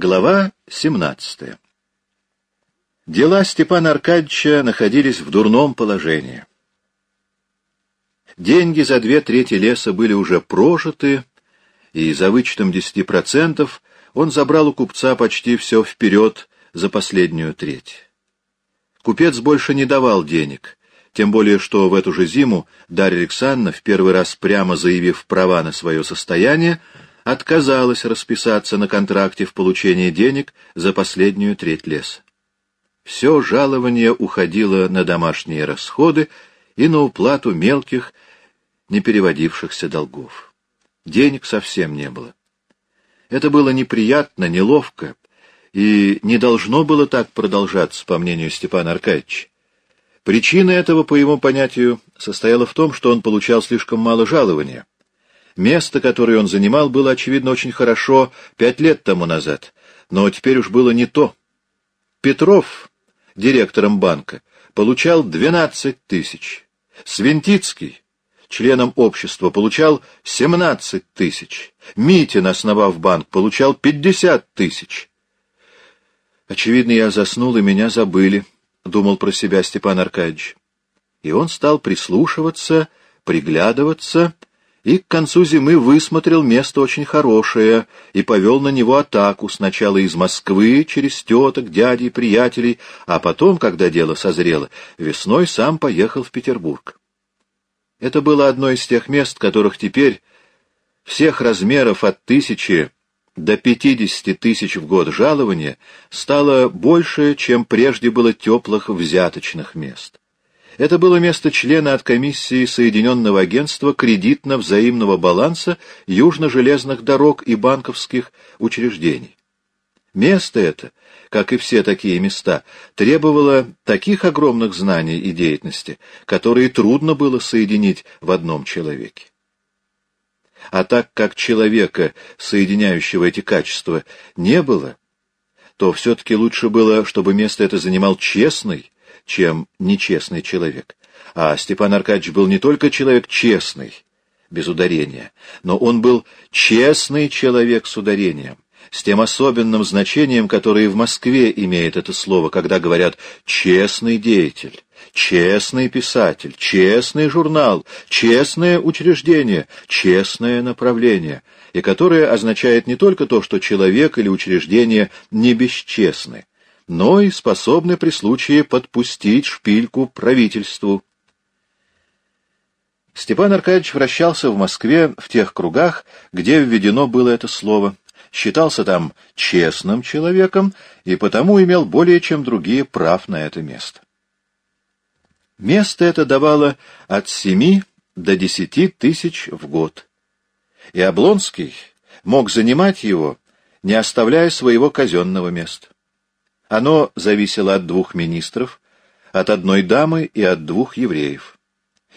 Глава 17 Дела Степана Аркадьевича находились в дурном положении. Деньги за две трети леса были уже прожиты, и за вычетом десяти процентов он забрал у купца почти все вперед за последнюю треть. Купец больше не давал денег, тем более что в эту же зиму Дарья Александровна, в первый раз прямо заявив права на свое состояние, отказалась расписаться на контракте в получении денег за последнюю треть леса. Все жалование уходило на домашние расходы и на уплату мелких, не переводившихся долгов. Денег совсем не было. Это было неприятно, неловко, и не должно было так продолжаться, по мнению Степана Аркадьевича. Причина этого, по его понятию, состояла в том, что он получал слишком мало жалования — Место, которое он занимал, было, очевидно, очень хорошо пять лет тому назад, но теперь уж было не то. Петров, директором банка, получал 12 тысяч. Свинтицкий, членом общества, получал 17 тысяч. Митин, основав банк, получал 50 тысяч. Очевидно, я заснул, и меня забыли, — думал про себя Степан Аркадьевич. И он стал прислушиваться, приглядываться и к концу зимы высмотрел место очень хорошее и повел на него атаку сначала из Москвы через теток, дядей, приятелей, а потом, когда дело созрело, весной сам поехал в Петербург. Это было одно из тех мест, которых теперь всех размеров от тысячи до пятидесяти тысяч в год жалования стало больше, чем прежде было теплых взяточных мест. Это было место члена от комиссии Соединенного агентства кредитно-взаимного баланса южно-железных дорог и банковских учреждений. Место это, как и все такие места, требовало таких огромных знаний и деятельности, которые трудно было соединить в одном человеке. А так как человека, соединяющего эти качества, не было, то все-таки лучше было, чтобы место это занимал честный, чем нечестный человек. А Степан Аркадьевич был не только человек честный, без ударения, но он был честный человек с ударением, с тем особенным значением, которое в Москве имеет это слово, когда говорят «честный деятель», «честный писатель», «честный журнал», «честное учреждение», «честное направление», и которое означает не только то, что человек или учреждение не бесчестны, но и способны при случае подпустить шпильку правительству. Степан Аркадьевич вращался в Москве в тех кругах, где введено было это слово, считался там честным человеком и потому имел более чем другие прав на это место. Место это давало от семи до десяти тысяч в год, и Облонский мог занимать его, не оставляя своего казенного места. Оно зависело от двух министров, от одной дамы и от двух евреев.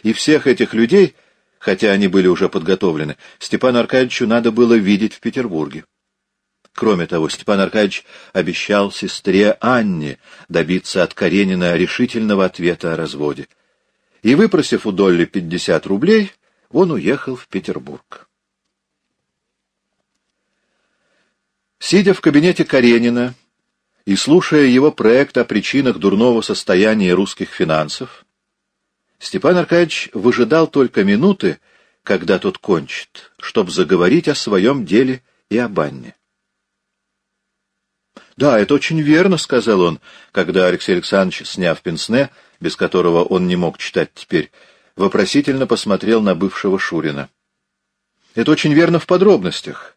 И всех этих людей, хотя они были уже подготовлены, Степану Аркадьевичу надо было видеть в Петербурге. Кроме того, Степан Аркадьевич обещал сестре Анне добиться от Каренина решительного ответа о разводе. И, выпросив у Долли пятьдесят рублей, он уехал в Петербург. Сидя в кабинете Каренина, и слушая его проект о причинах дурного состояния русских финансов, Степан Аркадьевич выжидал только минуты, когда тот кончит, чтобы заговорить о своем деле и о банне. «Да, это очень верно», — сказал он, когда Алексей Александрович, сняв пенсне, без которого он не мог читать теперь, вопросительно посмотрел на бывшего Шурина. «Это очень верно в подробностях,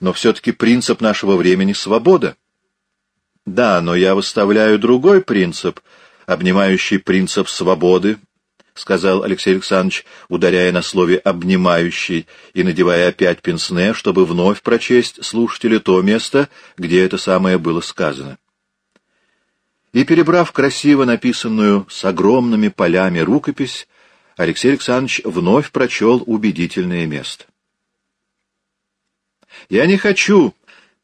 но все-таки принцип нашего времени — свобода». Да, но я выставляю другой принцип, обнимающий принцип свободы, — сказал Алексей Александрович, ударяя на слове «обнимающий» и надевая опять пенсне, чтобы вновь прочесть слушателю то место, где это самое было сказано. И, перебрав красиво написанную с огромными полями рукопись, Алексей Александрович вновь прочел убедительное место. «Я не хочу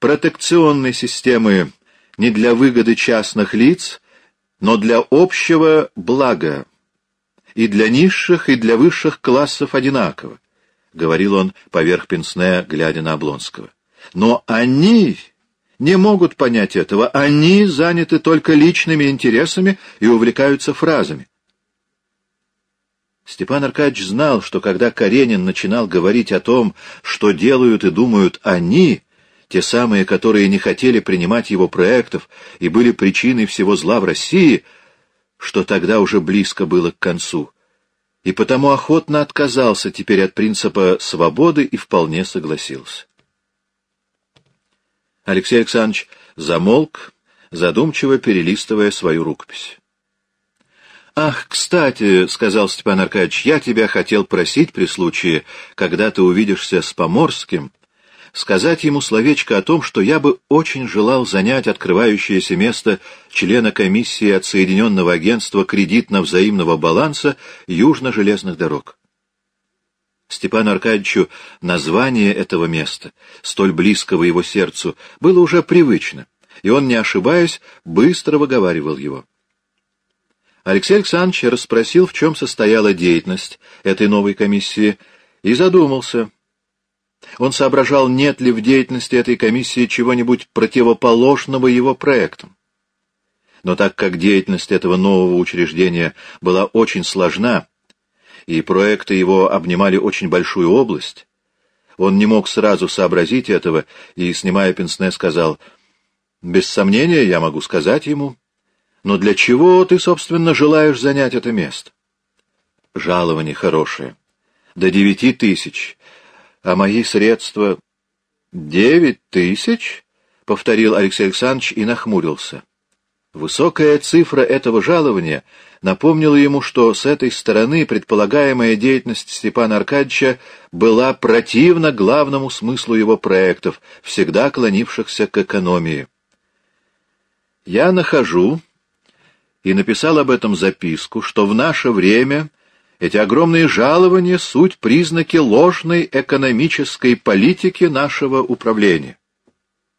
протекционной системы не для выгоды частных лиц, но для общего блага, и для низших, и для высших классов одинаково, — говорил он поверх пенсне, глядя на Облонского. Но они не могут понять этого. Они заняты только личными интересами и увлекаются фразами. Степан Аркадьевич знал, что когда Каренин начинал говорить о том, что делают и думают они, те самые, которые не хотели принимать его проектов и были причиной всего зла в России, что тогда уже близко было к концу, и потому охотно отказался теперь от принципа свободы и вполне согласился. Алексей Александрович замолк, задумчиво перелистывая свою рукопись. «Ах, кстати, — сказал Степан Аркадьевич, — я тебя хотел просить при случае, когда ты увидишься с Поморским, сказать ему словечко о том, что я бы очень желал занять открывающееся место члена комиссии от Соединенного агентства кредитно-взаимного баланса Южно-железных дорог. Степану Аркадьевичу название этого места, столь близкого его сердцу, было уже привычно, и он, не ошибаясь, быстро выговаривал его. Алексей Александрович расспросил, в чем состояла деятельность этой новой комиссии, и задумался. Он соображал, нет ли в деятельности этой комиссии чего-нибудь противоположного его проектам. Но так как деятельность этого нового учреждения была очень сложна, и проекты его обнимали очень большую область, он не мог сразу сообразить этого и, снимая пенсне, сказал, «Без сомнения, я могу сказать ему, но для чего ты, собственно, желаешь занять это место? Жалование хорошее. До девяти тысяч. А мои средства... Девять тысяч? — повторил Алексей Александрович и нахмурился. Высокая цифра этого жалования напомнила ему, что с этой стороны предполагаемая деятельность Степана Аркадьевича была противна главному смыслу его проектов, всегда клонившихся к экономии. «Я нахожу», и написал об этом записку, что в наше время эти огромные жалования — суть признаки ложной экономической политики нашего управления.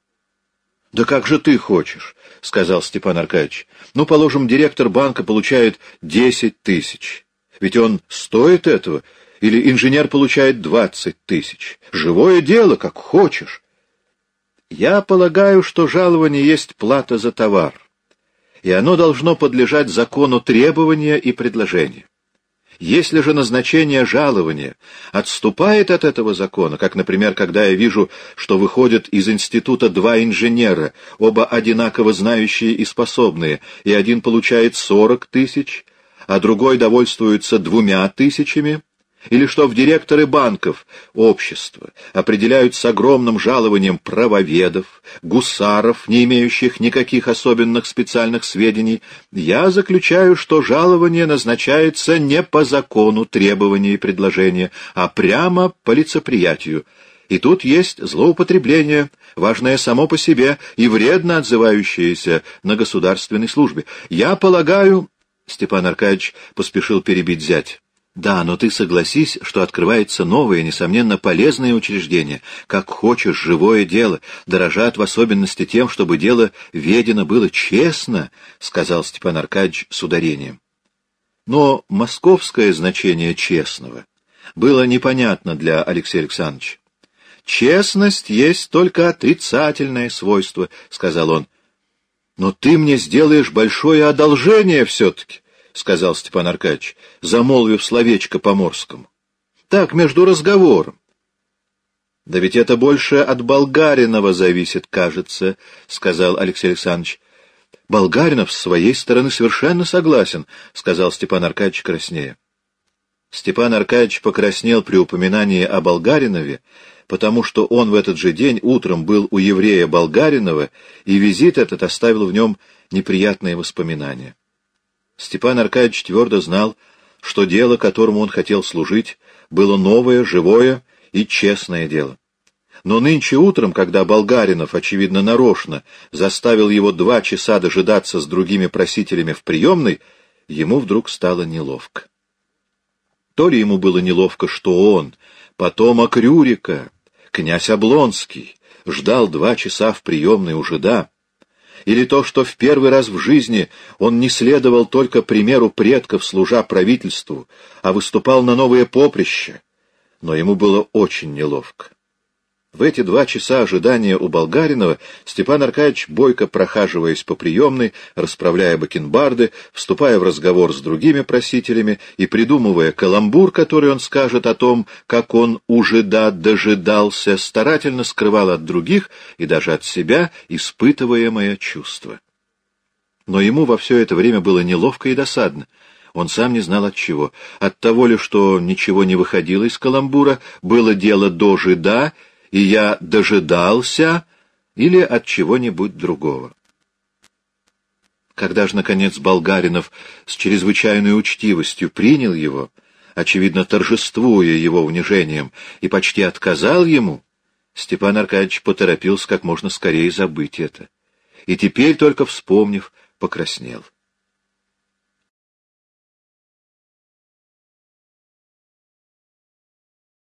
— Да как же ты хочешь? — сказал Степан Аркадьевич. — Ну, положим, директор банка получает десять тысяч. Ведь он стоит этого. Или инженер получает двадцать тысяч. Живое дело, как хочешь. Я полагаю, что жалование есть плата за товар и оно должно подлежать закону требования и предложения. Если же назначение жалования отступает от этого закона, как, например, когда я вижу, что выходят из института два инженера, оба одинаково знающие и способные, и один получает сорок тысяч, а другой довольствуется двумя тысячами, или что в директоры банков общества определяют с огромным жалованием правоведов, гусаров, не имеющих никаких особенных специальных сведений, я заключаю, что жалование назначается не по закону требования и предложения, а прямо по лицеприятию. И тут есть злоупотребление, важное само по себе и вредно отзывающееся на государственной службе. Я полагаю... Степан Аркадьевич поспешил перебить зять. Да, но ты согласись, что открывается новое, несомненно, полезное учреждение. Как хочешь, живое дело. Дорожат в особенности тем, чтобы дело ведено было честно, — сказал Степан Аркадьевич с ударением. Но московское значение честного было непонятно для Алексея Александровича. «Честность есть только отрицательное свойство», — сказал он. «Но ты мне сделаешь большое одолжение все-таки. — сказал Степан Аркадьевич, замолвив словечко по-морскому. — Так, между разговором. — Да ведь это больше от Болгаринова зависит, кажется, — сказал Алексей Александрович. — Болгаринов с своей стороны совершенно согласен, — сказал Степан Аркадьевич краснея. Степан Аркадьевич покраснел при упоминании о Болгаринове, потому что он в этот же день утром был у еврея Болгаринова, и визит этот оставил в нем неприятные воспоминания. Степан Аркадьевич твердо знал, что дело, которому он хотел служить, было новое, живое и честное дело. Но нынче утром, когда Болгаринов, очевидно, нарочно заставил его два часа дожидаться с другими просителями в приемной, ему вдруг стало неловко. То ли ему было неловко, что он, потомок Рюрика, князь Облонский, ждал два часа в приемной у жида, или то, что в первый раз в жизни он не следовал только примеру предков, служа правительству, а выступал на новое поприще, но ему было очень неловко. В эти два часа ожидания у Болгаринова Степан Аркадьевич, бойко прохаживаясь по приемной, расправляя бакенбарды, вступая в разговор с другими просителями и придумывая каламбур, который он скажет о том, как он уже да дожидался, старательно скрывал от других и даже от себя испытываемое чувство. Но ему во все это время было неловко и досадно. Он сам не знал от чего. От того ли, что ничего не выходило из каламбура, было дело до жида, и я дожидался или от чего-нибудь другого. Когда же, наконец, Болгаринов с чрезвычайной учтивостью принял его, очевидно, торжествуя его унижением, и почти отказал ему, Степан Аркадьевич поторопился как можно скорее забыть это. И теперь, только вспомнив, покраснел.